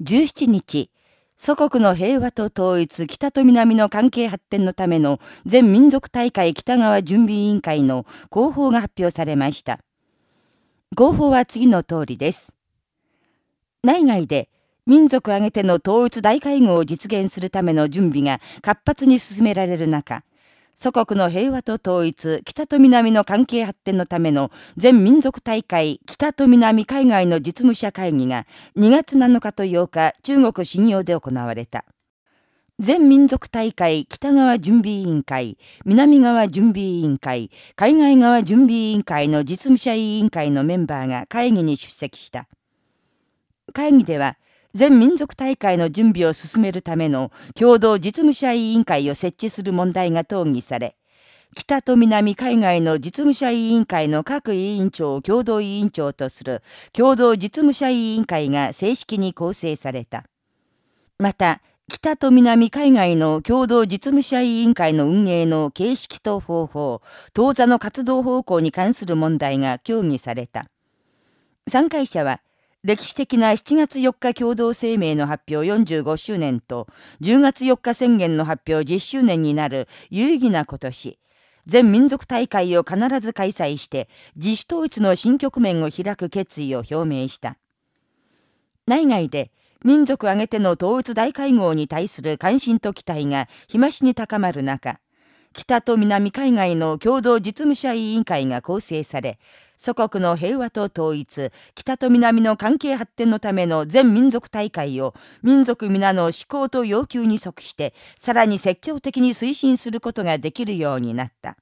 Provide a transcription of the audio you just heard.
17日、祖国の平和と統一、北と南の関係発展のための全民族大会北側準備委員会の広報が発表されました。広報は次の通りです。内外で民族挙げての統一大会合を実現するための準備が活発に進められる中、祖国の平和と統一、北と南の関係発展のための全民族大会北と南海外の実務者会議が2月7日と8日中国信用で行われた。全民族大会北側準備委員会、南側準備委員会、海外側準備委員会の実務者委員会のメンバーが会議に出席した。会議では、全民族大会の準備を進めるための共同実務者委員会を設置する問題が討議され、北と南海外の実務者委員会の各委員長を共同委員長とする共同実務者委員会が正式に構成された。また、北と南海外の共同実務者委員会の運営の形式と方法、当座の活動方向に関する問題が協議された。参会者は、歴史的な7月4日共同声明の発表45周年と10月4日宣言の発表10周年になる有意義な今年、全民族大会を必ず開催して自主統一の新局面を開く決意を表明した。内外で民族挙げての統一大会合に対する関心と期待が日増しに高まる中、北と南海外の共同実務者委員会が構成され、祖国の平和と統一、北と南の関係発展のための全民族大会を民族皆の思考と要求に即して、さらに積極的に推進することができるようになった。